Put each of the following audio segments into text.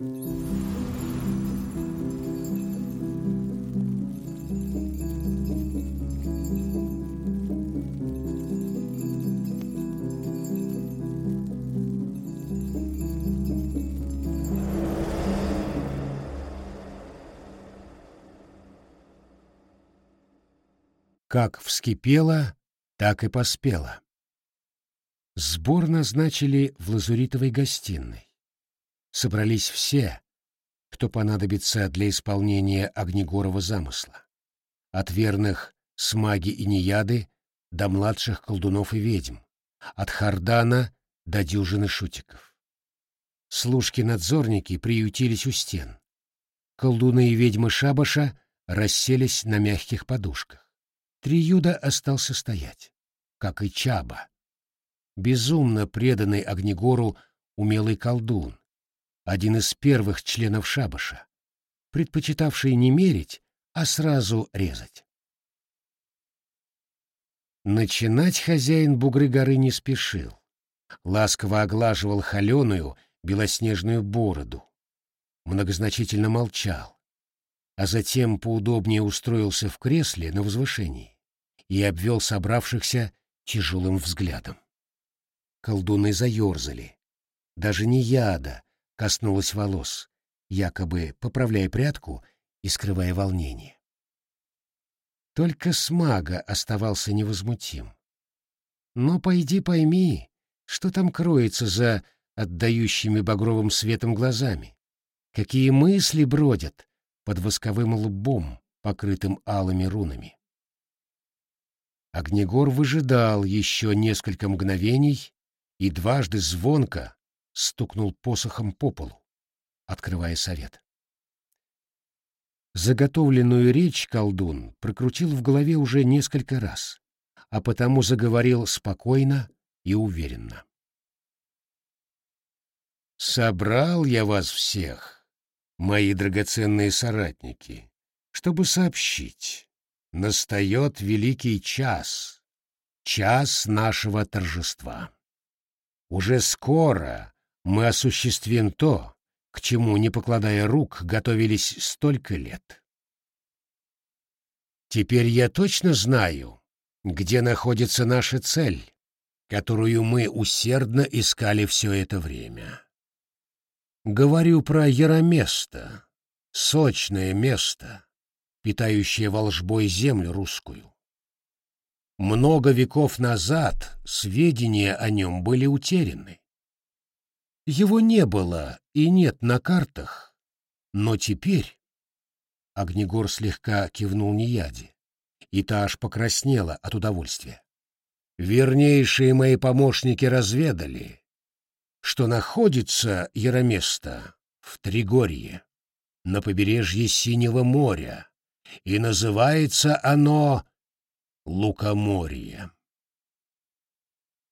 Как вскипела, так и поспела. Сбор назначили в лазуритовой гостиной. Собрались все, кто понадобится для исполнения Огнегорова замысла. От верных смаги и неяды до младших колдунов и ведьм, от Хардана до дюжины шутиков. Служки-надзорники приютились у стен. Колдуны и ведьмы шабаша расселись на мягких подушках. Триюда остался стоять, как и Чаба. Безумно преданный Огнегору умелый колдун, один из первых членов шабаша, предпочитавший не мерить, а сразу резать. Начинать хозяин бугры горы не спешил. Ласково оглаживал холеную белоснежную бороду. Многозначительно молчал а затем поудобнее устроился в кресле на возвышении и обвел собравшихся тяжелым взглядом. Колдуны заерзали. Даже не яда коснулась волос, якобы поправляя прядку и скрывая волнение. Только смага оставался невозмутим. Но пойди пойми, что там кроется за отдающими багровым светом глазами, какие мысли бродят под восковым лбом, покрытым алыми рунами. Огнегор выжидал еще несколько мгновений и дважды звонко стукнул посохом по полу, открывая совет. Заготовленную речь колдун прокрутил в голове уже несколько раз, а потому заговорил спокойно и уверенно. «Собрал я вас всех, мои драгоценные соратники, чтобы сообщить, настает великий час, час нашего торжества. Уже скоро мы осуществим то, к чему, не покладая рук, готовились столько лет. Теперь я точно знаю, где находится наша цель, которую мы усердно искали все это время. Говорю про Яроместо, сочное место, питающее волжбой землю русскую. Много веков назад сведения о нем были утеряны. Его не было и нет на картах, но теперь... Огнегор слегка кивнул Неяде, и та аж покраснела от удовольствия. Вернейшие мои помощники разведали, что находится Яроместо в Тригорье, на побережье Синего моря, и называется оно Лукоморье.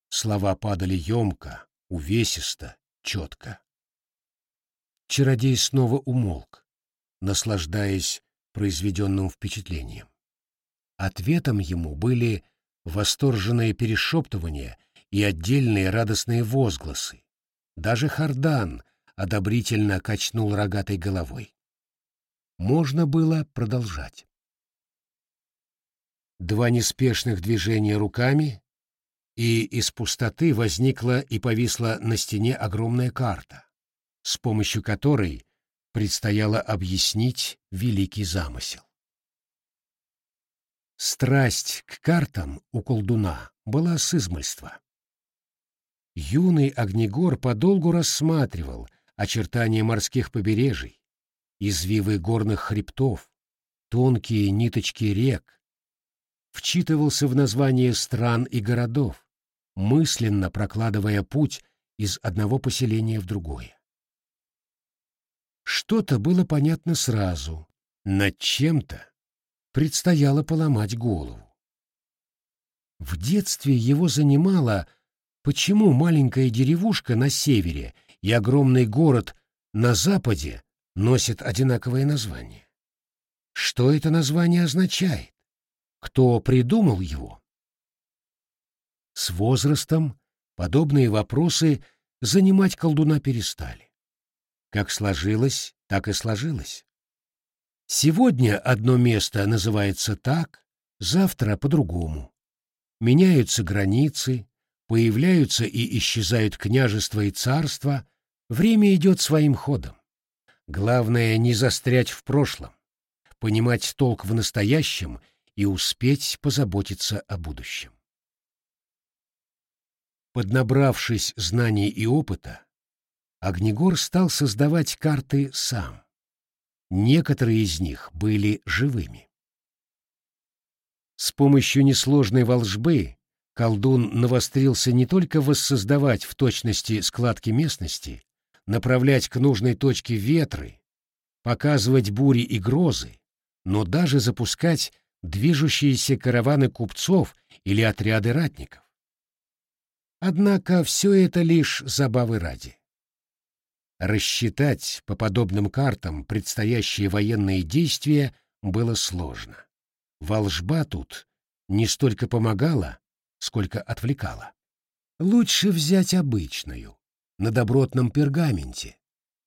Слова падали емко, увесисто, четко. Чародей снова умолк, наслаждаясь произведенным впечатлением. Ответом ему были восторженные перешептывания и отдельные радостные возгласы, даже Хардан одобрительно качнул рогатой головой. Можно было продолжать. Два неспешных движения руками, и из пустоты возникла и повисла на стене огромная карта, с помощью которой предстояло объяснить великий замысел. Страсть к картам у колдуна была с измольства. Юный Огнегор подолгу рассматривал очертания морских побережий, извивы горных хребтов, тонкие ниточки рек, вчитывался в названия стран и городов, мысленно прокладывая путь из одного поселения в другое. Что-то было понятно сразу, над чем-то предстояло поломать голову. В детстве его занимало Почему маленькая деревушка на севере и огромный город на западе носят одинаковое название? Что это название означает? Кто придумал его? С возрастом подобные вопросы занимать колдуна перестали. Как сложилось, так и сложилось. Сегодня одно место называется так, завтра по-другому. Меняются границы, появляются и исчезают княжества и царства, время идет своим ходом. Главное не застрять в прошлом, понимать толк в настоящем и успеть позаботиться о будущем. Поднабравшись знаний и опыта, Огнегор стал создавать карты сам. Некоторые из них были живыми. С помощью несложной волжбы колдун навострился не только воссоздавать в точности складки местности, направлять к нужной точке ветры, показывать бури и грозы, но даже запускать движущиеся караваны купцов или отряды ратников. Однако все это лишь забавы ради. Рассчитать по подобным картам предстоящие военные действия было сложно. Волжба тут не столько помогала, сколько отвлекала. Лучше взять обычную, на добротном пергаменте,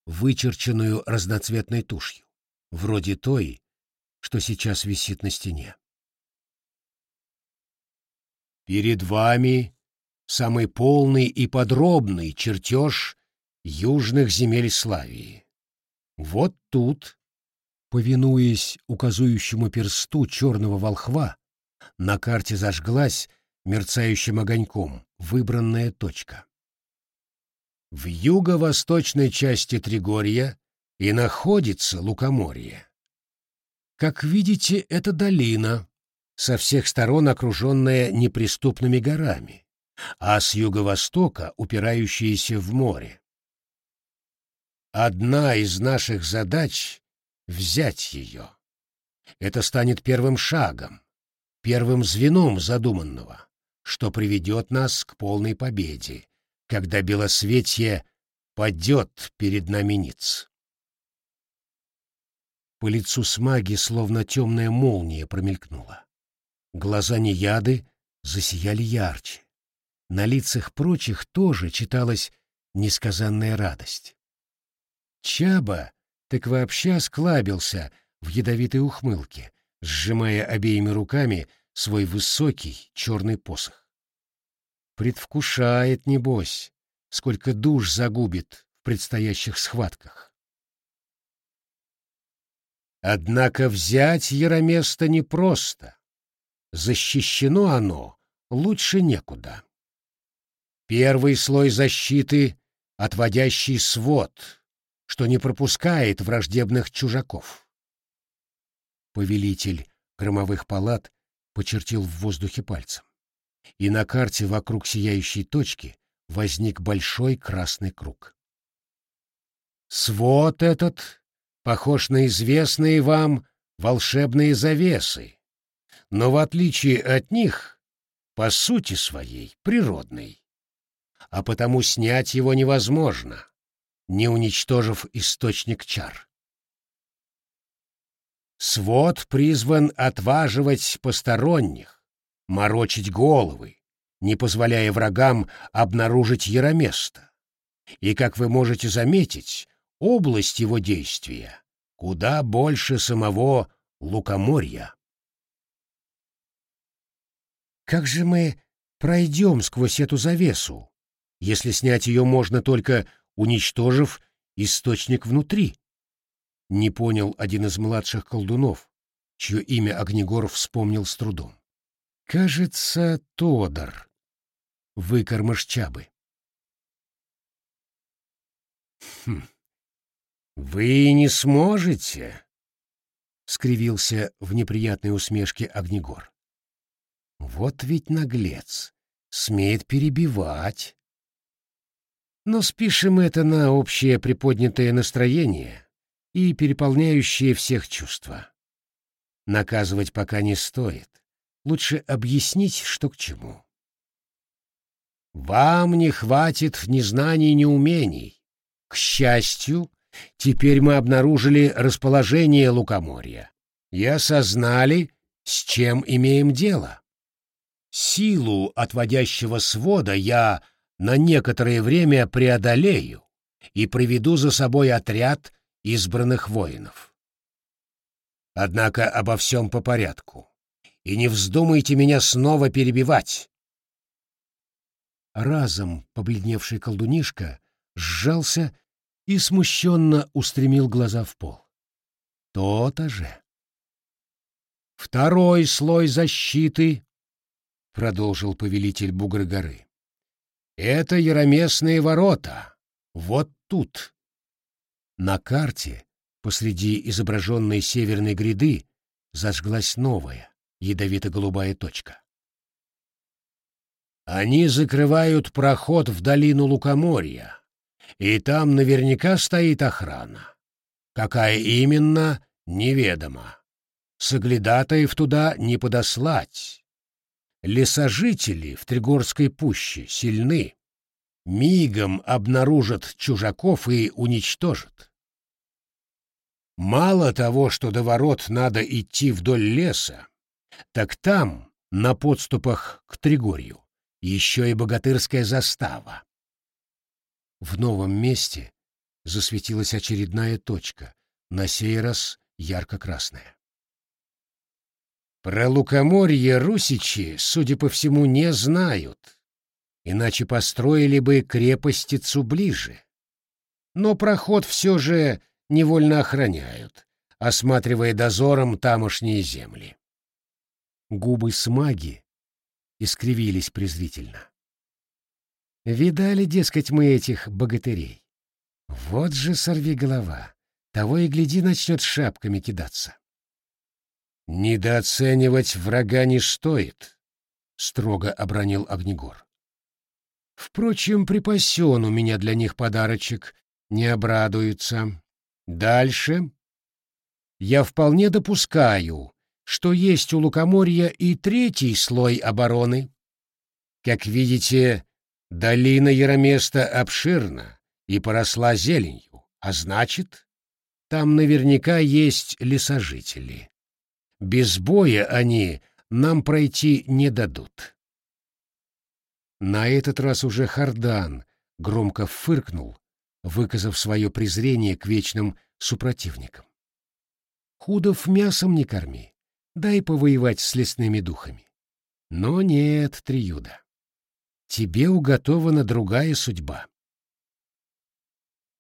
вычерченную разноцветной тушью, вроде той, что сейчас висит на стене. Перед вами самый полный и подробный чертеж южных земель Славии. Вот тут, повинуясь указующему персту черного волхва, на карте зажглась мерцающим огоньком выбранная точка. В юго-восточной части Тригорья и находится Лукоморье. Как видите, это долина, со всех сторон окруженная неприступными горами, а с юго-востока упирающаяся в море. Одна из наших задач — взять ее. Это станет первым шагом, первым звеном задуманного, что приведет нас к полной победе, когда белосветье падет перед нами ниц. По лицу смаги словно темная молния промелькнула. Глаза неяды засияли ярче. На лицах прочих тоже читалась несказанная радость. Чаба так вообще осклабился в ядовитой ухмылке, сжимая обеими руками свой высокий черный посох. Предвкушает, небось, сколько душ загубит в предстоящих схватках. Однако взять Яроместо непросто. Защищено оно лучше некуда. Первый слой защиты — отводящий свод — что не пропускает враждебных чужаков. Повелитель громовых палат почертил в воздухе пальцем, и на карте вокруг сияющей точки возник большой красный круг. Свод этот похож на известные вам волшебные завесы, но в отличие от них, по сути своей, природный, а потому снять его невозможно не уничтожив источник чар. Свод призван отваживать посторонних, морочить головы, не позволяя врагам обнаружить яроместо. И, как вы можете заметить, область его действия куда больше самого лукоморья. Как же мы пройдем сквозь эту завесу, если снять ее можно только уничтожив источник внутри. Не понял один из младших колдунов, чье имя Огнегор вспомнил с трудом. Кажется, Тодор, выкормыш Чабы. Хм. Вы не сможете, скривился в неприятной усмешке Огнегор. Вот ведь наглец, смеет перебивать. Но спишем это на общее приподнятое настроение и переполняющее всех чувства. Наказывать пока не стоит. Лучше объяснить, что к чему. Вам не хватит ни знаний, ни умений. К счастью, теперь мы обнаружили расположение лукоморья и осознали, с чем имеем дело. Силу отводящего свода я на некоторое время преодолею, и приведу за собой отряд избранных воинов. Однако обо всем по порядку. И не вздумайте меня снова перебивать. Разом побледневший колдунишка сжался и смущенно устремил глаза в пол. То-то же. Второй слой защиты, — продолжил повелитель Бугры горы, — это яроместные ворота, вот тут. На карте, посреди изображенной северной гряды, зажглась новая, ядовито-голубая точка. Они закрывают проход в долину Лукоморья, и там наверняка стоит охрана. Какая именно, неведомо. Соглядатаев туда не подослать. Лесожители в Тригорской пуще сильны. Мигом обнаружат чужаков и уничтожат. Мало того, что до ворот надо идти вдоль леса, так там, на подступах к Тригорью, еще и богатырская застава. В новом месте засветилась очередная точка, на сей раз ярко-красная. Про лукоморье русичи, судя по всему, не знают, иначе построили бы крепостицу ближе. Но проход все же невольно охраняют, осматривая дозором тамошние земли. Губы смаги искривились презрительно. Видали, дескать, мы этих богатырей? Вот же сорви голова, того и гляди начнет шапками кидаться. «Недооценивать врага не стоит», — строго обронил Огнегор. «Впрочем, припасен у меня для них подарочек, не обрадуются. Дальше. Я вполне допускаю, что есть у Лукоморья и третий слой обороны. Как видите, Долина Яроместа обширна и поросла зеленью, а значит, там наверняка есть лесожители. Без боя они нам пройти не дадут. На этот раз уже Хардан громко фыркнул, выказав свое презрение к вечным супротивникам. Худов мясом не корми, дай повоевать с лесными духами. Но нет, Триюда тебе уготована другая судьба.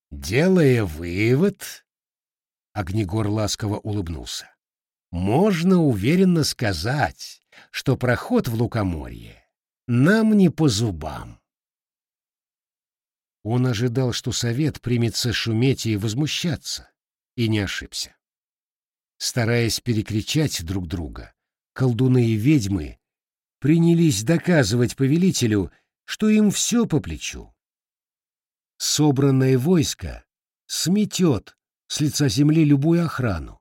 Делая вывод, Огнегор ласково улыбнулся, можно уверенно сказать, что проход в Лукоморье нам не по зубам. Он ожидал, что совет примется шуметь и возмущаться, и не ошибся. Стараясь перекричать друг друга, колдуны и ведьмы принялись доказывать повелителю, что им все по плечу. Собранное войско сметет с лица земли любую охрану,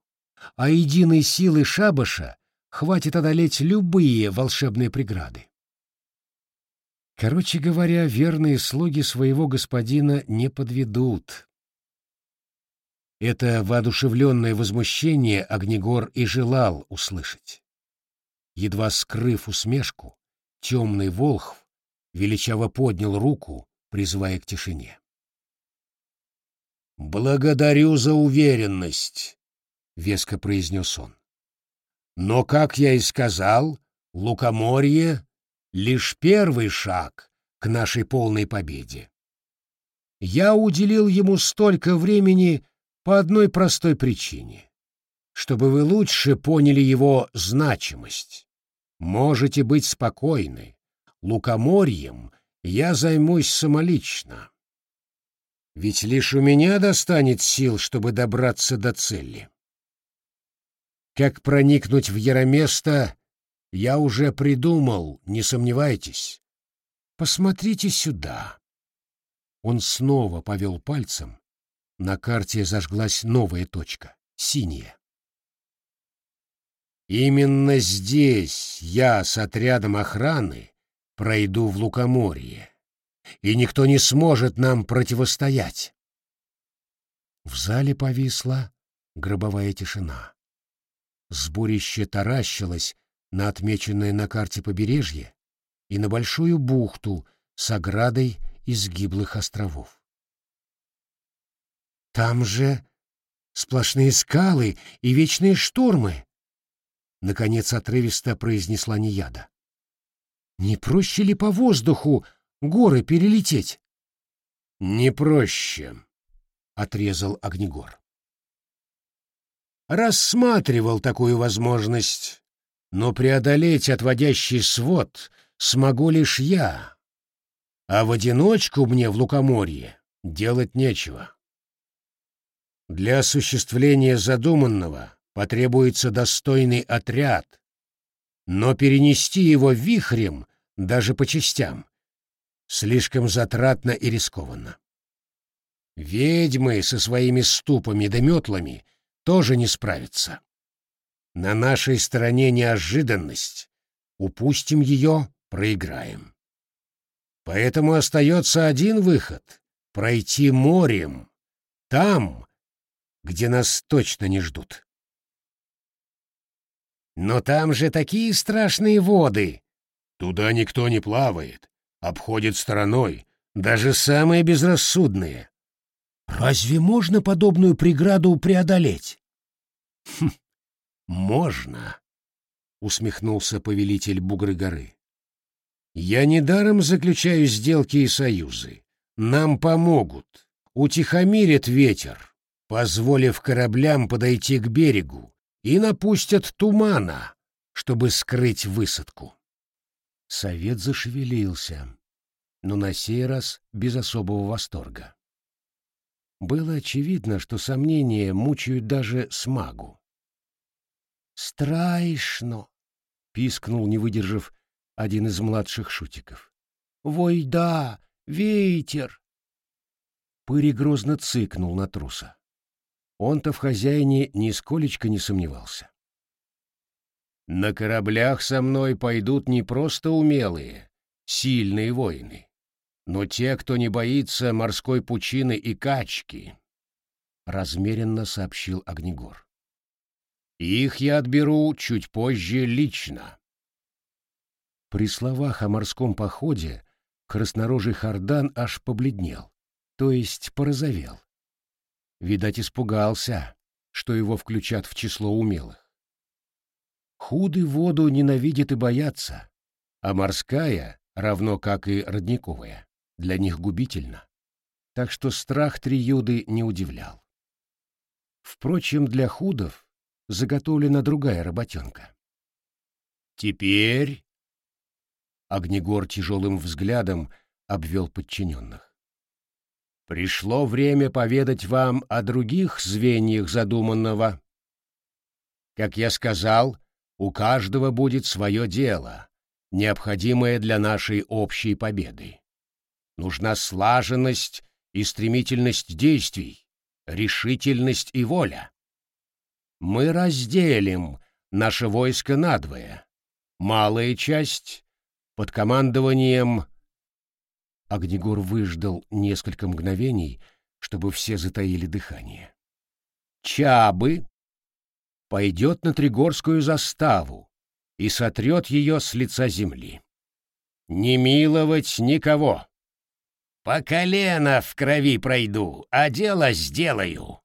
а единой силы шабаша хватит одолеть любые волшебные преграды. Короче говоря, верные слуги своего господина не подведут. Это воодушевленное возмущение Огнегор и желал услышать. Едва скрыв усмешку, темный волхв величаво поднял руку, призывая к тишине. «Благодарю за уверенность», — веско произнес он. «Но, как я и сказал, лукоморье — лишь первый шаг к нашей полной победе. Я уделил ему столько времени по одной простой причине, чтобы вы лучше поняли его значимость. Можете быть спокойны, лукоморьем я займусь самолично. Ведь лишь у меня достанет сил, чтобы добраться до цели. Как проникнуть в Яроместо, я уже придумал, не сомневайтесь. Посмотрите сюда. Он снова повел пальцем. На карте зажглась новая точка, синяя. Именно здесь я с отрядом охраны пройду в Лукоморье, и никто не сможет нам противостоять. В зале повисла гробовая тишина. Сборище таращилось на отмеченное на карте побережье и на большую бухту с оградой из гиблых островов. Там же сплошные скалы и вечные штормы, — наконец отрывисто произнесла Нияда. Не проще ли по воздуху горы перелететь? Не проще, — отрезал Огнегор. Рассматривал такую возможность, но преодолеть отводящий свод смогу лишь я, а в одиночку мне в лукоморье делать нечего. Для осуществления задуманного потребуется достойный отряд, но перенести его вихрем, даже по частям, слишком затратно и рискованно. Ведьмы со своими ступами да метлами тоже не справятся. На нашей стороне неожиданность. Упустим ее — проиграем. Поэтому остается один выход — пройти морем, там, где нас точно не ждут. Но там же такие страшные воды. Туда никто не плавает, обходит стороной, даже самые безрассудные. Разве можно подобную преграду преодолеть? Хм, можно, усмехнулся повелитель Бугры горы. Я недаром заключаю сделки и союзы. Нам помогут, утихомирят ветер, позволив кораблям подойти к берегу, и напустят тумана, чтобы скрыть высадку. Совет зашевелился, но на сей раз без особого восторга. Было очевидно, что сомнения мучают даже смагу. «Страшно!» — пискнул, не выдержав, один из младших шутиков. «Вой да, ветер!» Пыри грозно цыкнул на труса. Он-то в хозяине нисколечко не сомневался. «На кораблях со мной пойдут не просто умелые, сильные воины, но те, кто не боится морской пучины и качки», — размеренно сообщил Огнегор. «Их я отберу чуть позже лично». При словах о морском походе краснорожий Хардан аж побледнел, то есть порозовел. Видать, испугался, что его включат в число умелых. Худы воду ненавидит и боятся, а морская, равно как и родниковая, для них губительна. Так что страх триюды не удивлял. Впрочем, для худов заготовлена другая работенка. «Теперь Огнегор тяжелым взглядом обвел подчиненных. «Пришло время поведать вам о других звеньях задуманного. Как я сказал, у каждого будет свое дело, необходимое для нашей общей победы. Нужна слаженность и стремительность действий, решительность и воля. Мы разделим наше войско надвое. Малая часть под командованием... Огнегор выждал несколько мгновений, чтобы все затаили дыхание. Чабы пойдет на Тригорскую заставу и сотрет ее с лица земли. Не миловать никого. По колено в крови пройду, а дело сделаю.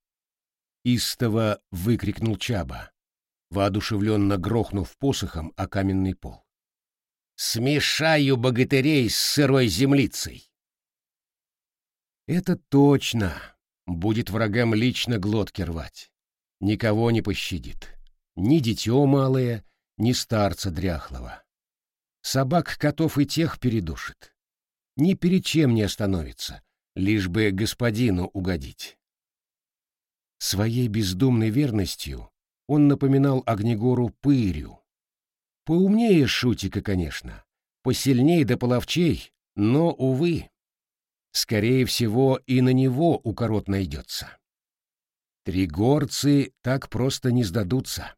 Истово выкрикнул Чаба, воодушевленно грохнув посохом о каменный пол смешаю богатырей с сырой землицей. Это точно будет врагам лично глотки рвать. Никого не пощадит. Ни дитё малое, ни старца дряхлого. Собак, котов и тех передушит. Ни перед чем не остановится, лишь бы господину угодить. Своей бездумной верностью он напоминал Огнегору пырю, Поумнее Шутика, конечно, посильнее да половчей, но, увы, скорее всего, и на него укорот найдется. Тригорцы так просто не сдадутся.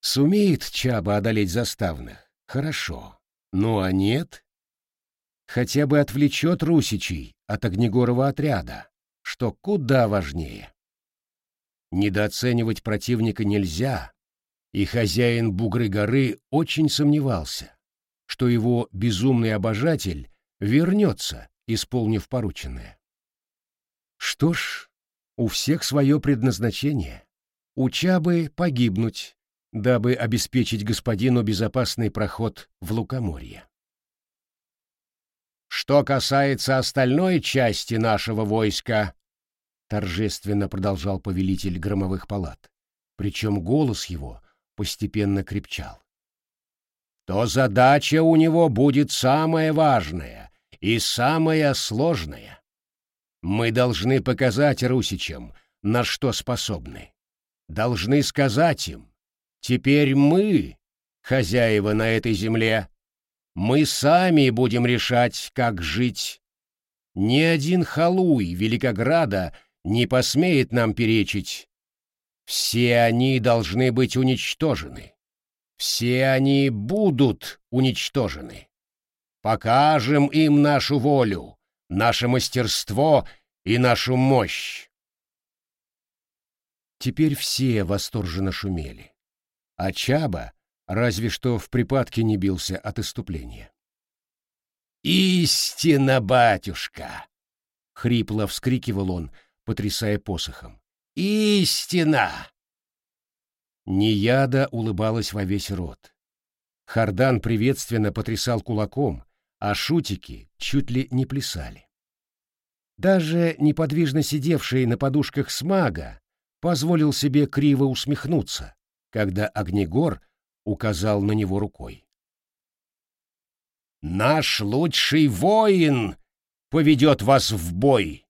Сумеет Чаба одолеть заставных? Хорошо. Ну а нет? Хотя бы отвлечет русичей от Огнегорова отряда, что куда важнее. Недооценивать противника нельзя, и хозяин Бугры горы очень сомневался, что его безумный обожатель вернется, исполнив порученное. Что ж, у всех свое предназначение. У Чабы погибнуть, дабы обеспечить господину безопасный проход в Лукоморье. Что касается остальной части нашего войска, торжественно продолжал повелитель громовых палат, причем голос его постепенно крепчал, то задача у него будет самая важная и самая сложная. Мы должны показать русичам, на что способны. Должны сказать им, теперь мы хозяева на этой земле, мы сами будем решать, как жить. Ни один халуй Великограда не посмеет нам перечить. Все они должны быть уничтожены. Все они будут уничтожены. Покажем им нашу волю, наше мастерство и нашу мощь. Теперь все восторженно шумели. А Чаба разве что в припадке не бился от иступления. «Истина, батюшка!» — хрипло вскрикивал он, потрясая посохом. «Истина!» Нияда улыбалась во весь рот. Хардан приветственно потрясал кулаком, а шутики чуть ли не плясали. Даже неподвижно сидевший на подушках смага позволил себе криво усмехнуться, когда Огнегор указал на него рукой. «Наш лучший воин поведет вас в бой!»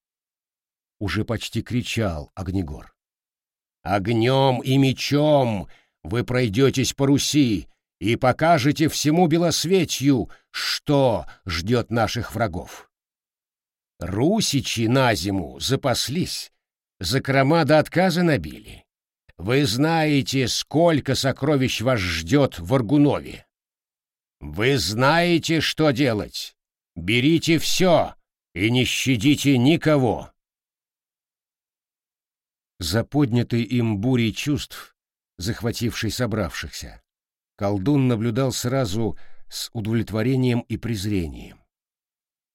Уже почти кричал Огнегор. «Огнем и мечом вы пройдетесь по Руси и покажете всему белосветью, что ждет наших врагов. Русичи на зиму запаслись, закрома до отказа набили. Вы знаете, сколько сокровищ вас ждет в Аргунове. Вы знаете, что делать. Берите все и не щадите никого. За поднятой им бурей чувств, захватившей собравшихся, колдун наблюдал сразу с удовлетворением и презрением.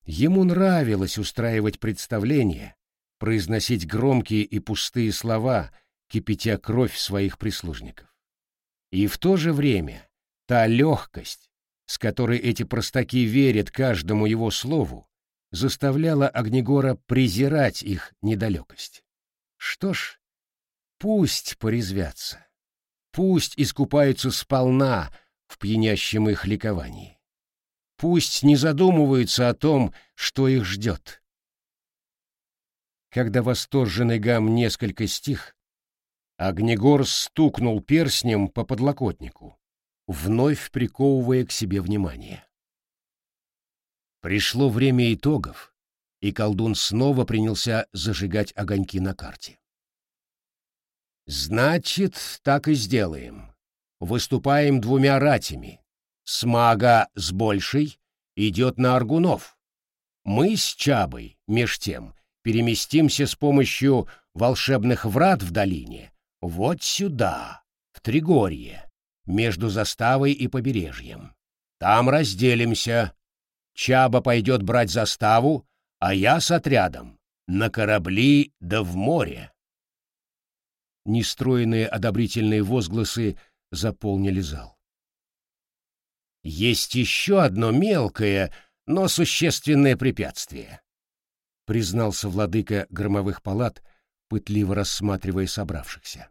Ему нравилось устраивать представления, произносить громкие и пустые слова — кипятя кровь своих прислужников. И в то же время та легкость, с которой эти простаки верят каждому его слову, заставляла Огнегора презирать их недалекость. Что ж, пусть порезвятся, пусть искупаются сполна в пьянящем их ликовании. Пусть не задумываются о том, что их ждет. Когда восторженный гам несколько стих, Огнегор стукнул перстнем по подлокотнику, вновь приковывая к себе внимание. Пришло время итогов, и колдун снова принялся зажигать огоньки на карте. «Значит, так и сделаем. Выступаем двумя ратями. Смага с большей идет на Аргунов. Мы с Чабой, меж тем, переместимся с помощью волшебных врат в долине вот сюда, в Тригорье, между заставой и побережьем. Там разделимся. Чаба пойдет брать заставу, а я с отрядом на корабли да в море. Нестроенные одобрительные возгласы заполнили зал. Есть еще одно мелкое, но существенное препятствие, признался владыка громовых палат, пытливо рассматривая собравшихся.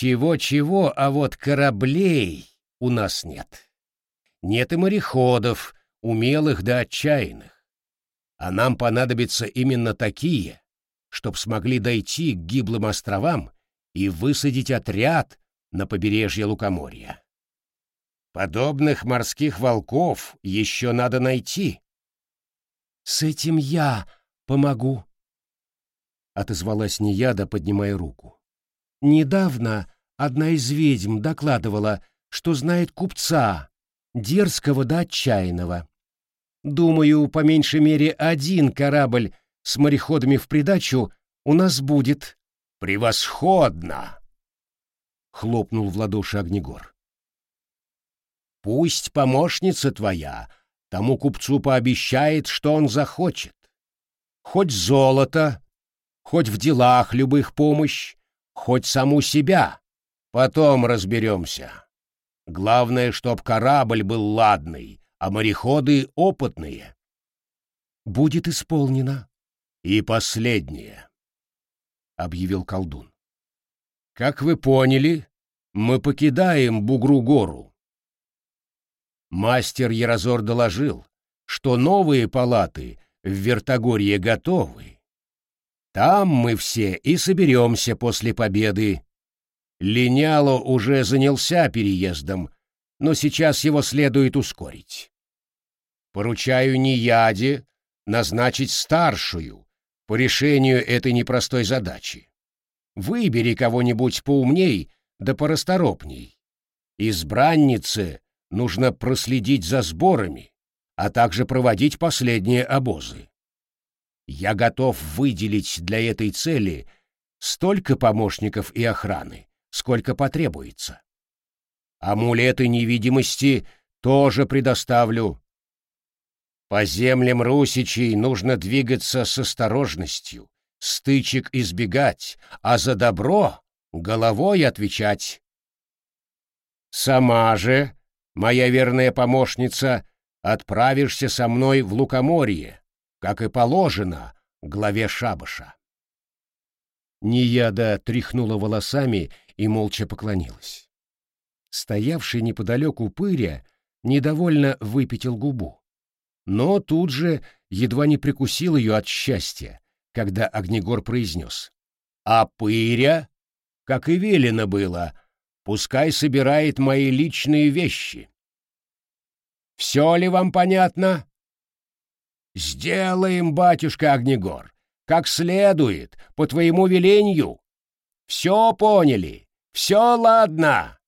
Чего-чего, а вот кораблей у нас нет. Нет и мореходов, умелых да отчаянных. А нам понадобятся именно такие, чтоб смогли дойти к гиблым островам и высадить отряд на побережье Лукоморья. Подобных морских волков еще надо найти. — С этим я помогу, — отозвалась Неяда, поднимая руку. Недавно одна из ведьм докладывала, что знает купца, дерзкого да отчаянного. Думаю, по меньшей мере один корабль с мореходами в придачу у нас будет. Превосходно! Хлопнул в ладоши Огнегор. Пусть помощница твоя тому купцу пообещает, что он захочет. хоть золото, хоть в делах любых помощь, хоть саму себя. Потом разберемся. Главное, чтоб корабль был ладный, а мореходы опытные. Будет исполнено. И последнее, — объявил колдун. Как вы поняли, мы покидаем Бугру-гору. Мастер Ярозор доложил, что новые палаты в Вертогорье готовы. Там мы все и соберемся после победы. Линяло уже занялся переездом, но сейчас его следует ускорить. Поручаю Нияде назначить старшую по решению этой непростой задачи. Выбери кого-нибудь поумней да порасторопней. Избраннице нужно проследить за сборами, а также проводить последние обозы. Я готов выделить для этой цели столько помощников и охраны, сколько потребуется. Амулеты невидимости тоже предоставлю. По землям русичей нужно двигаться с осторожностью, стычек избегать, а за добро головой отвечать. Сама же, моя верная помощница, отправишься со мной в Лукоморье, как и положено главе шабаша. Нияда тряхнула волосами и молча поклонилась. Стоявший неподалеку пыря недовольно выпятил губу, но тут же едва не прикусил ее от счастья, когда Огнегор произнес. «А пыря, как и велено было, пускай собирает мои личные вещи. Все ли вам понятно?» «Сделаем, батюшка Огнегор, как следует, по твоему велению. Все поняли, все ладно!»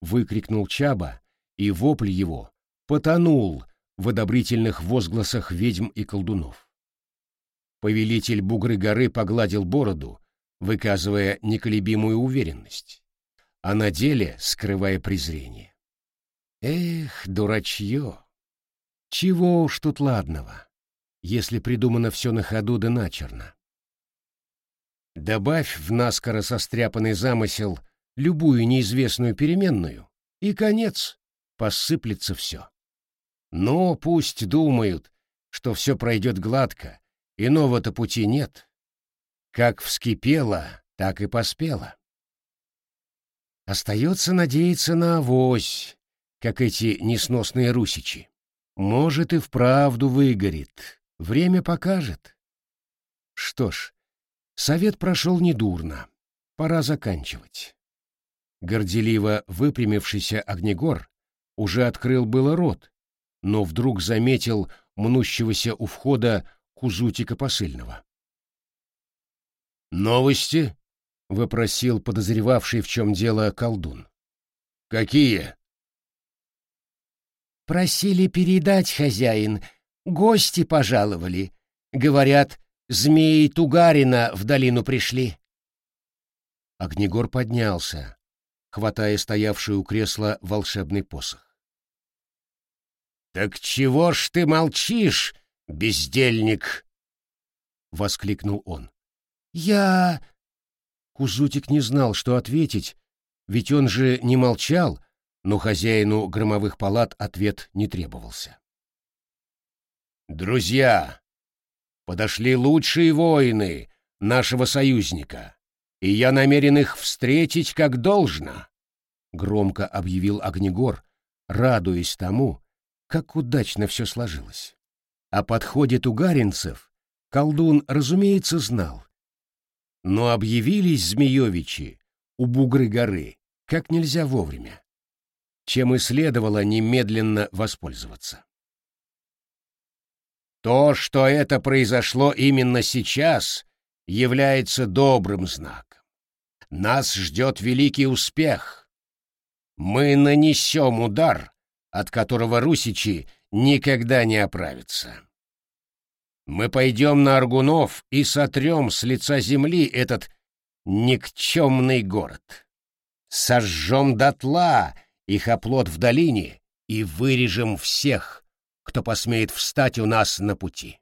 Выкрикнул Чаба, и вопль его потонул в одобрительных возгласах ведьм и колдунов. Повелитель Бугры горы погладил бороду, выказывая неколебимую уверенность, а на деле скрывая презрение. Эх, дурачье! Чего уж тут ладного, если придумано все на ходу да начерно. Добавь в наскоро состряпанный замысел любую неизвестную переменную, и конец, посыплется все. Но пусть думают, что все пройдет гладко, иного-то пути нет. Как вскипело, так и поспело. Остается надеяться на авось, как эти несносные русичи. Может, и вправду выгорит, время покажет. Что ж, совет прошел недурно, пора заканчивать. Горделиво выпрямившийся Огнегор уже открыл было рот, но вдруг заметил мнущегося у входа Кузутика посыльного. «Новости?» — вопросил подозревавший, в чем дело колдун. «Какие?» «Просили передать, хозяин. Гости пожаловали. Говорят, змеи Тугарина в долину пришли». Огнегор поднялся, хватая стоявший у кресла волшебный посох. «Так чего ж ты молчишь, бездельник?» — воскликнул он. «Я...» Кузутик не знал, что ответить, ведь он же не молчал, но хозяину громовых палат ответ не требовался. «Друзья, подошли лучшие воины нашего союзника, и я намерен их встретить как должно», — громко объявил Огнегор, радуясь тому, как удачно все сложилось. О подходе тугаринцев колдун, разумеется, знал, но объявились Змеевичи у Бугры горы как нельзя вовремя, чем и следовало немедленно воспользоваться. То, что это произошло именно сейчас, является добрым знаком. Нас ждет великий успех. Мы нанесем удар, от которого русичи никогда не оправятся. Мы пойдем на Аргунов и сотрем с лица земли этот никчемный город. Сожжем дотла их оплот в долине и вырежем всех, кто посмеет встать у нас на пути.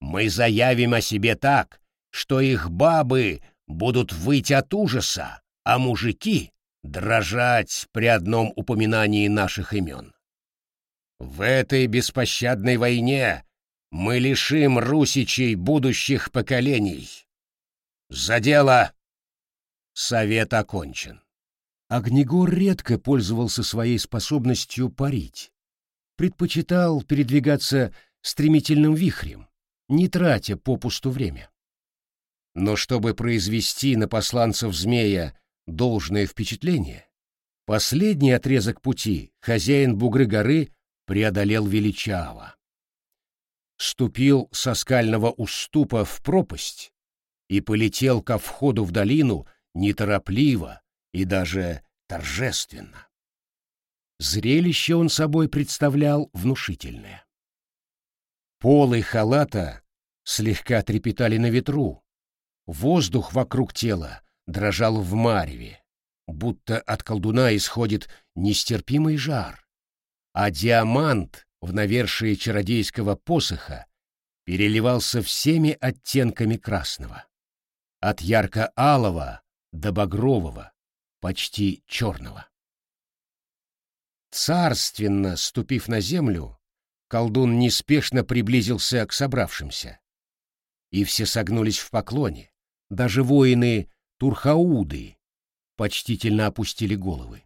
Мы заявим о себе так, что их бабы будут выть от ужаса, а мужики — дрожать при одном упоминании наших имен. В этой беспощадной войне мы лишим русичей будущих поколений. За дело! Совет окончен. Огнегор редко пользовался своей способностью парить. Предпочитал передвигаться стремительным вихрем, не тратя попусту время. Но чтобы произвести на посланцев змея должное впечатление, последний отрезок пути хозяин Бугры горы преодолел величаво. Ступил со скального уступа в пропасть и полетел ко входу в долину неторопливо и даже торжественно. Зрелище он собой представлял внушительное. Полы халата слегка трепетали на ветру, воздух вокруг тела дрожал в мареве, будто от колдуна исходит нестерпимый жар, а диамант в навершии чародейского посоха переливался всеми оттенками красного, от ярко-алого до багрового, почти черного. Царственно ступив на землю, колдун неспешно приблизился к собравшимся. И все согнулись в поклоне, даже воины Турхауды почтительно опустили головы.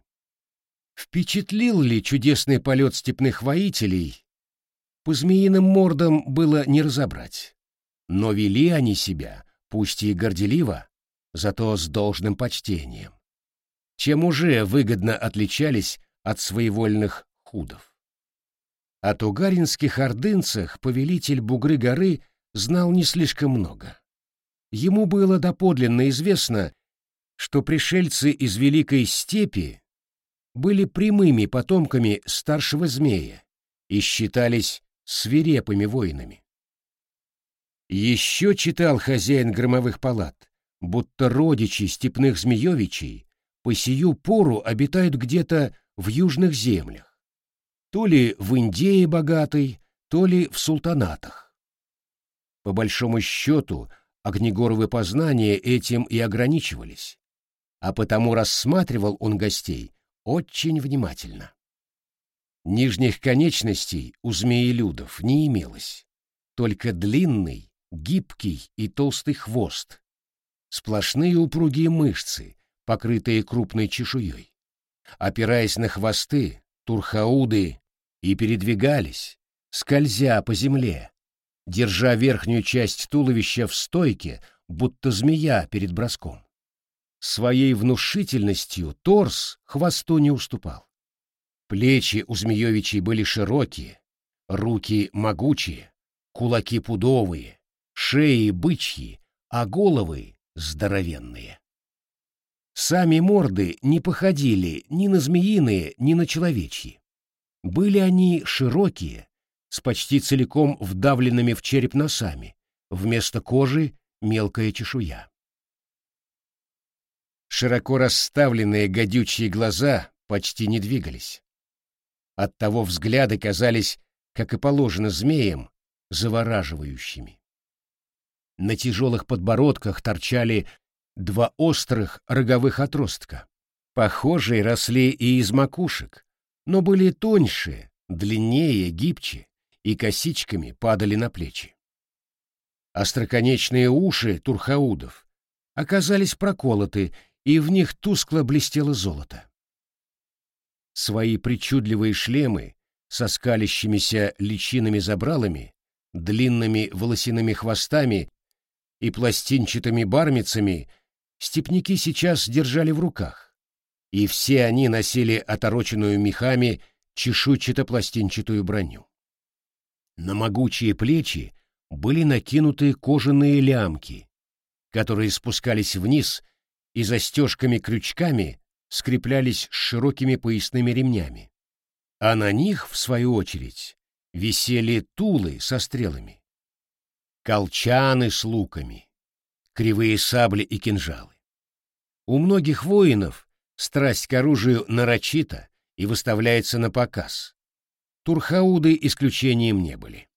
Впечатлил ли чудесный полет степных воителей? По змеиным мордам было не разобрать. Но вели они себя, пусть и горделиво, зато с должным почтением, чем уже выгодно отличались от своевольных худов. О тугаринских ордынцах повелитель Бугры горы знал не слишком много. Ему было доподлинно известно, что пришельцы из Великой Степи были прямыми потомками старшего змея и считались свирепыми воинами. Еще читал хозяин громовых палат, будто родичи степных змеевичей по сию пору обитают где-то в южных землях, то ли в Индии богатой, то ли в султанатах. По большому счету, Огнегоровы познания этим и ограничивались, а потому рассматривал он гостей очень внимательно. Нижних конечностей у змеелюдов не имелось, только длинный, гибкий и толстый хвост, сплошные упругие мышцы, покрытые крупной чешуей. Опираясь на хвосты, турхауды и передвигались, скользя по земле, держа верхнюю часть туловища в стойке, будто змея перед броском. Своей внушительностью торс хвосту не уступал. Плечи у Змеевичей были широкие, руки могучие, кулаки пудовые, шеи бычьи, а головы здоровенные. Сами морды не походили ни на змеиные, ни на человечьи. Были они широкие, с почти целиком вдавленными в череп носами, вместо кожи мелкая чешуя. Широко расставленные гадючие глаза почти не двигались. Оттого взгляды казались, как и положено змеям, завораживающими. На тяжелых подбородках торчали два острых роговых отростка. Похожие росли и из макушек, но были тоньше, длиннее, гибче и косичками падали на плечи. Остроконечные уши турхаудов оказались проколоты, и в них тускло блестело золото. Свои причудливые шлемы со скалящимися личинами-забралами, длинными волосяными хвостами и пластинчатыми бармицами степняки сейчас держали в руках, и все они носили отороченную мехами чешуйчато-пластинчатую броню. На могучие плечи были накинуты кожаные лямки, которые спускались вниз и застежками-крючками скреплялись с широкими поясными ремнями. А на них, в свою очередь, висели тулы со стрелами колчаны с луками, кривые сабли и кинжалы. У многих воинов страсть к оружию нарочита и выставляется на показ. Турхауды исключением не были.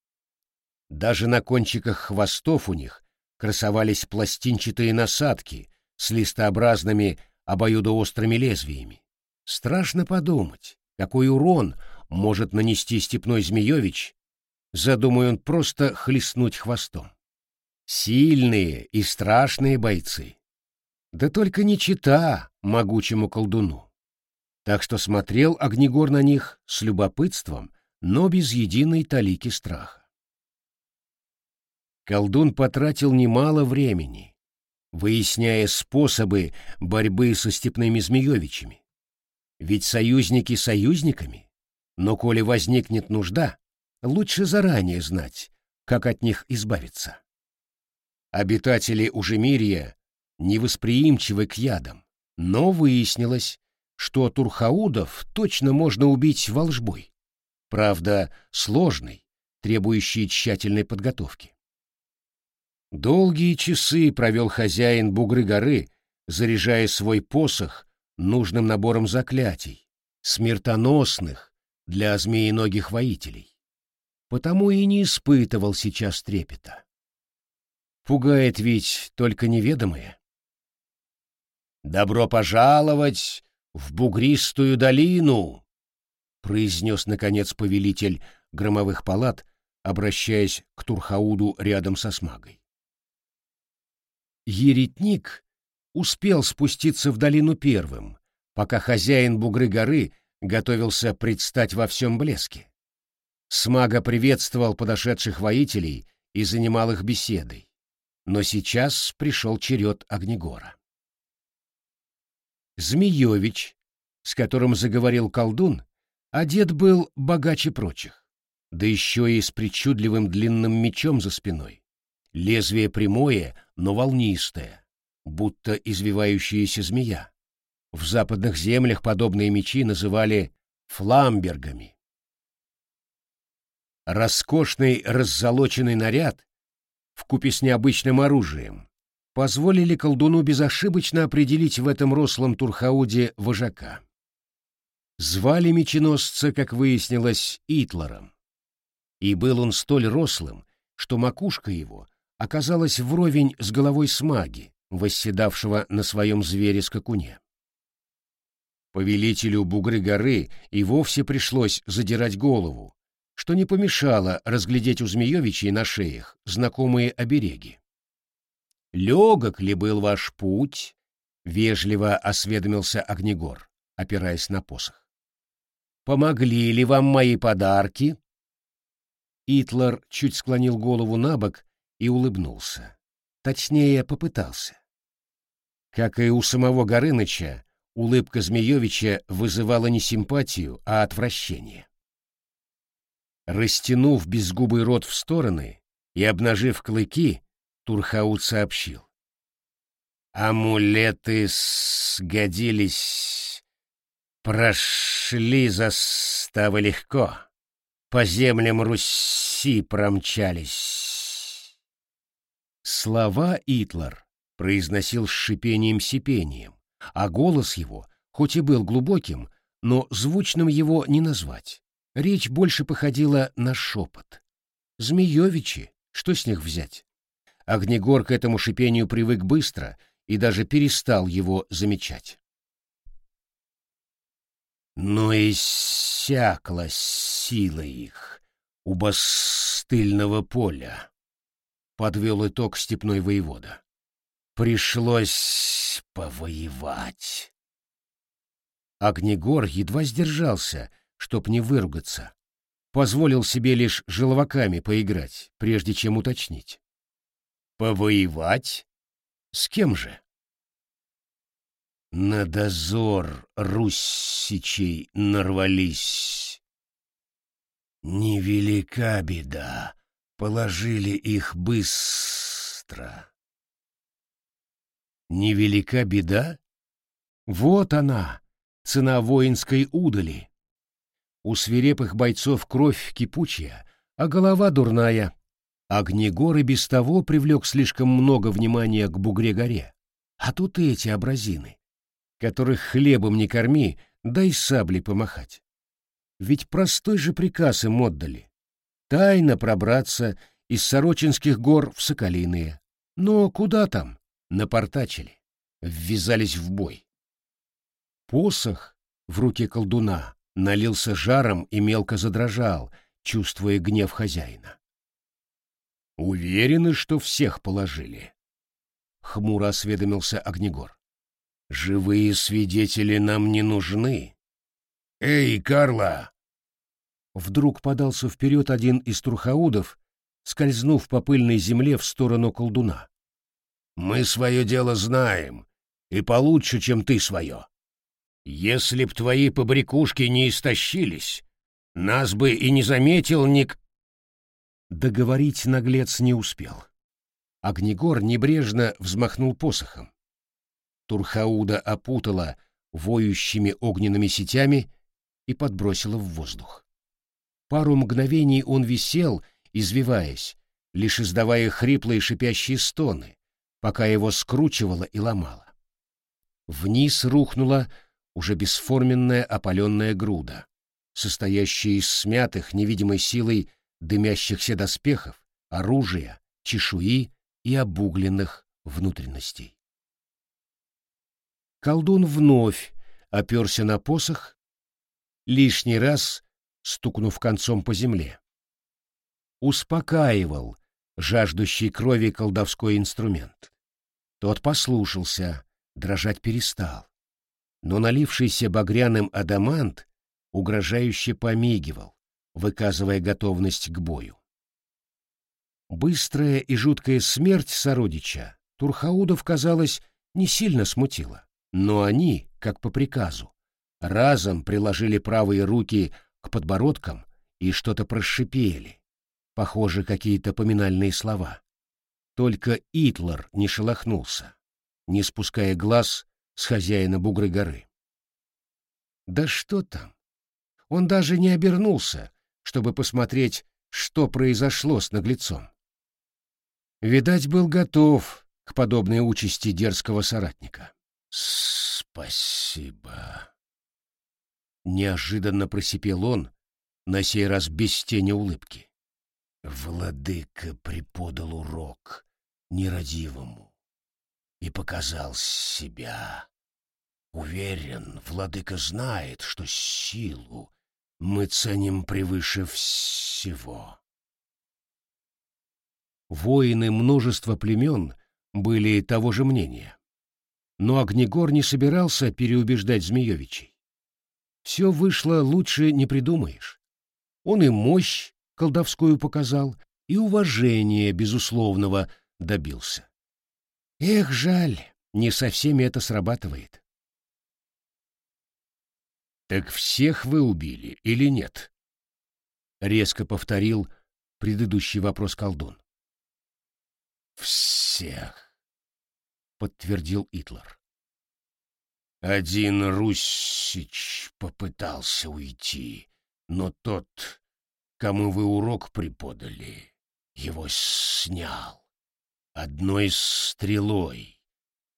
Даже на кончиках хвостов у них красовались пластинчатые насадки с листообразными обоюдоострыми лезвиями. Страшно подумать, какой урон может нанести степной Змеевич, задумай он просто хлестнуть хвостом. Сильные и страшные бойцы. Да только не чита могучему колдуну. Так что смотрел Огнегор на них с любопытством, но без единой талики страха. Колдун потратил немало времени, выясняя способы борьбы со степными змеевичами. Ведь союзники союзниками, но коли возникнет нужда, лучше заранее знать, как от них избавиться. Обитатели Ужемирья невосприимчивы к ядам, но выяснилось, что турхаудов точно можно убить волжбой. Правда, сложной, требующей тщательной подготовки. Долгие часы провел хозяин Бугры горы, заряжая свой посох нужным набором заклятий, смертоносных для змеиногих воителей. Потому и не испытывал сейчас трепета. Пугает ведь только неведомое. «Добро пожаловать в бугристую долину!» — произнес, наконец, повелитель громовых палат, обращаясь к Турхауду рядом со смагой. Еретник успел спуститься в долину первым, пока хозяин бугры горы готовился предстать во всем блеске. Смага приветствовал подошедших воителей и занимал их беседой. Но сейчас пришел черед Огнегора. Змеевич, с которым заговорил колдун, одет был богаче прочих, да еще и с причудливым длинным мечом за спиной. Лезвие прямое, но волнистое, будто извивающаяся змея. В западных землях подобные мечи называли фламбергами. Роскошный раззолоченный наряд, вкупе с необычным оружием, позволили колдуну безошибочно определить в этом рослом турхауде вожака. Звали меченосца, как выяснилось, Итлором. И был он столь рослым, что макушка его оказалась вровень с головой смаги, восседавшего на своем звере-скакуне. Повелителю Бугры горы и вовсе пришлось задирать голову, что не помешало разглядеть у Змеевичей на шеях знакомые обереги. «Легок ли был ваш путь?» — вежливо осведомился Огнегор, опираясь на посох. «Помогли ли вам мои подарки?» Итлар чуть склонил голову на бок и улыбнулся. Точнее, попытался. Как и у самого Горыныча, улыбка Змеевича вызывала не симпатию, а отвращение. Растянув безгубый рот в стороны и обнажив клыки, Турхаут сообщил. «Амулеты сгодились, прошли заставы легко, по землям Руси промчались». Слова Итлар произносил с шипением-сипением, а голос его, хоть и был глубоким, но звучным его не назвать. Речь больше походила на шепот. Змеевичи, что с них взять? Огнегор к этому шипению привык быстро и даже перестал его замечать. Но иссякла сила их у бастыльного поля, — подвел итог степной воевода. Пришлось повоевать. Огнегор едва сдержался, чтоб не выругаться. Позволил себе лишь желваками поиграть, прежде чем уточнить. Повоевать? С кем же? На дозор руссичей нарвались. Невелика беда, положили их быстро. Невелика беда? Вот она, цена воинской удали. У свирепых бойцов кровь кипучая, а голова дурная. Огнегор и без того привлек слишком много внимания к Бугре-горе. А тут эти образины, которых хлебом не корми, дай саблей помахать. Ведь простой же приказ им отдали. Тайно пробраться из Сорочинских гор в Соколиные. Но куда там? Напортачили. Ввязались в бой. Посох в руке колдуна налился жаром и мелко задрожал, чувствуя гнев хозяина. «Уверены, что всех положили?» — хмуро осведомился Огнегор. «Живые свидетели нам не нужны». «Эй, Карла!» Вдруг подался вперед один из трухаудов, скользнув по пыльной земле в сторону колдуна. «Мы свое дело знаем, и получше, чем ты свое. Если б твои побрякушки не истощились, нас бы и не заметил ник...» Договорить наглец не успел. Огнегор небрежно взмахнул посохом. Турхауда опутала воющими огненными сетями и подбросила в воздух. Пару мгновений он висел, извиваясь, лишь издавая хриплые шипящие стоны, пока его скручивало и ломало. Вниз рухнула уже бесформенная опаленная груда, состоящая из смятых невидимой силой дымящихся доспехов, оружия, чешуи и обугленных внутренностей. Колдун вновь оперся на посох, лишний раз стукнув концом по земле. Успокаивал жаждущий крови колдовской инструмент. Тот послушался, дрожать перестал но налившийся багряным адамант угрожающе помигивал, выказывая готовность к бою. Быстрая и жуткая смерть сородича Турхаудов, казалось, не сильно смутила, но они, как по приказу, разом приложили правые руки к подбородкам и что-то прошипели, похоже, какие-то поминальные слова. Только Итлер не шелохнулся, не спуская глаз с хозяина Бугры горы. Да что там? Он даже не обернулся, чтобы посмотреть, что произошло с наглецом. Видать, был готов к подобной участи дерзкого соратника. «Спасибо!» Неожиданно просипел он, на сей раз без тени улыбки. Владыка преподал урок нерадивому и показал себя. Уверен, владыка знает, что силу мы ценим превыше всего. Воины множества племен были того же мнения. Но Огнегор не собирался переубеждать Змеевичей. Все вышло лучше не придумаешь. Он и мощь колдовскую показал, и уважение безусловного добился. Эх, жаль, не со всеми это срабатывает. «Так всех вы убили или нет?» — резко повторил предыдущий вопрос колдун. «Всех», — подтвердил Итлер. Один Русич попытался уйти, но тот, кому вы урок преподали, его снял одной стрелой,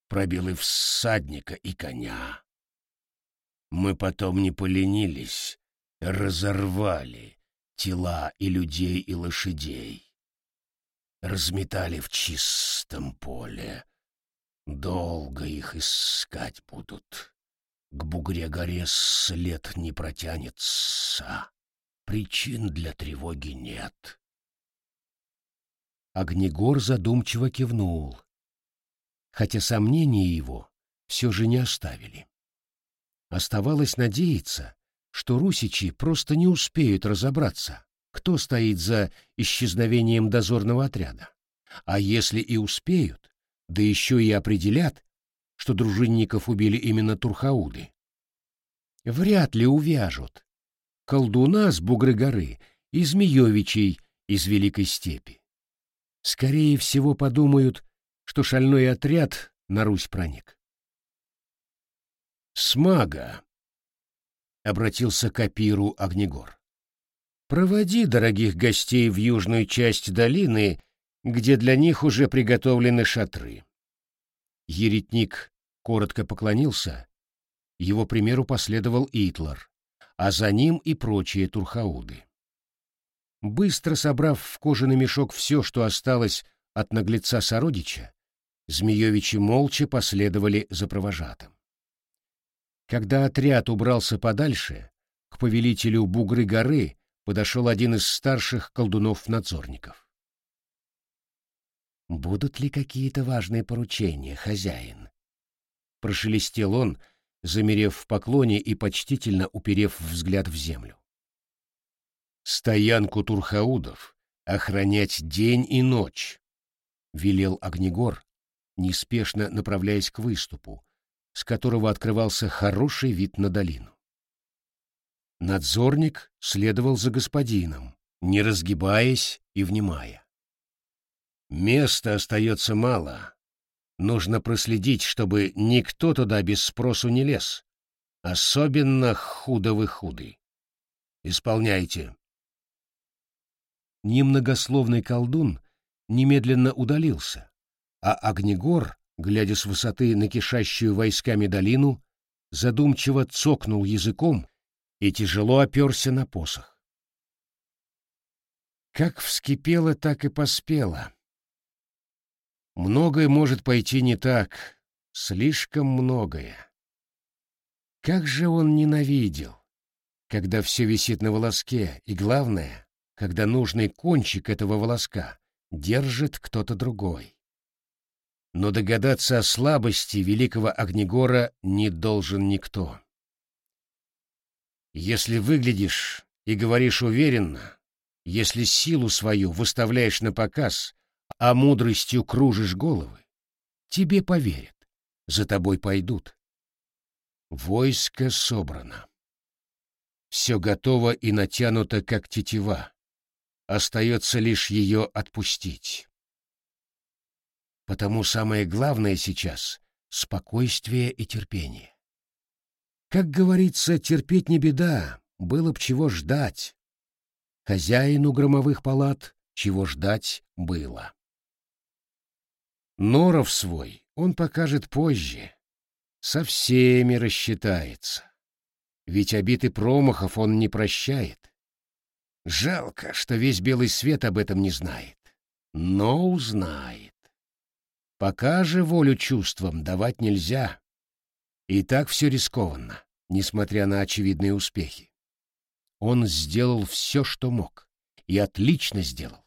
пробил и всадника, и коня. Мы потом не поленились, разорвали тела и людей, и лошадей. Разметали в чистом поле. Долго их искать будут. К Бугре-горе след не протянется. Причин для тревоги нет. Огнегор задумчиво кивнул, хотя сомнения его все же не оставили. Оставалось надеяться, что русичи просто не успеют разобраться, кто стоит за исчезновением дозорного отряда. А если и успеют, да еще и определят, что дружинников убили именно Турхауды. Вряд ли увяжут колдуна с Бугры горы и Змеевичей из Великой степи. Скорее всего, подумают, что шальной отряд на Русь проник. «Смага!» — обратился к Апиру Огнегор. «Проводи дорогих гостей в южную часть долины, где для них уже приготовлены шатры». Еретник коротко поклонился, его примеру последовал Итлар, а за ним и прочие турхауды. Быстро собрав в кожаный мешок все, что осталось от наглеца сородича, Змеевичи молча последовали за провожатым. Когда отряд убрался подальше, к повелителю Бугры горы подошел один из старших колдунов-надзорников. «Будут ли какие-то важные поручения, хозяин?» Прошелестел он, замерев в поклоне и почтительно уперев взгляд в землю. «Стоянку турхаудов охранять день и ночь», — велел Огнегор, неспешно направляясь к выступу, с которого открывался хороший вид на долину. Надзорник следовал за господином, не разгибаясь и внимая. Места остается мало. Нужно проследить, чтобы никто туда без спросу не лез. Особенно худовы-худы. Исполняйте. Немногословный колдун немедленно удалился, а Огнегор, глядя с высоты на кишащую войсками долину, задумчиво цокнул языком и тяжело оперся на посох. Как вскипело, так и поспело. Многое может пойти не так, слишком многое. Как же он ненавидел, когда все висит на волоске, и главное, когда нужный кончик этого волоска держит кто-то другой но догадаться о слабости великого Огнегора не должен никто. Если выглядишь и говоришь уверенно, если силу свою выставляешь на показ, а мудростью кружишь головы, тебе поверят, за тобой пойдут. Войско собрано. Все готово и натянуто, как тетива. Остается лишь ее отпустить. Потому самое главное сейчас — спокойствие и терпение. Как говорится, терпеть не беда, было б чего ждать. Хозяину громовых палат чего ждать было. Норов свой он покажет позже. Со всеми рассчитается. Ведь обид и промахов он не прощает. Жалко, что весь белый свет об этом не знает. Но узнает. Пока же волю чувствам давать нельзя. И так все рискованно, несмотря на очевидные успехи. Он сделал все, что мог, и отлично сделал.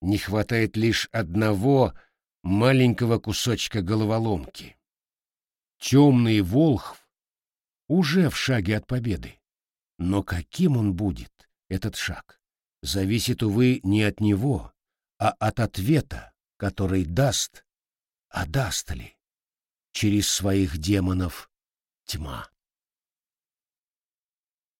Не хватает лишь одного маленького кусочка головоломки. Темный Волхв уже в шаге от победы. Но каким он будет, этот шаг, зависит, увы, не от него, а от ответа, который даст а ли через своих демонов тьма?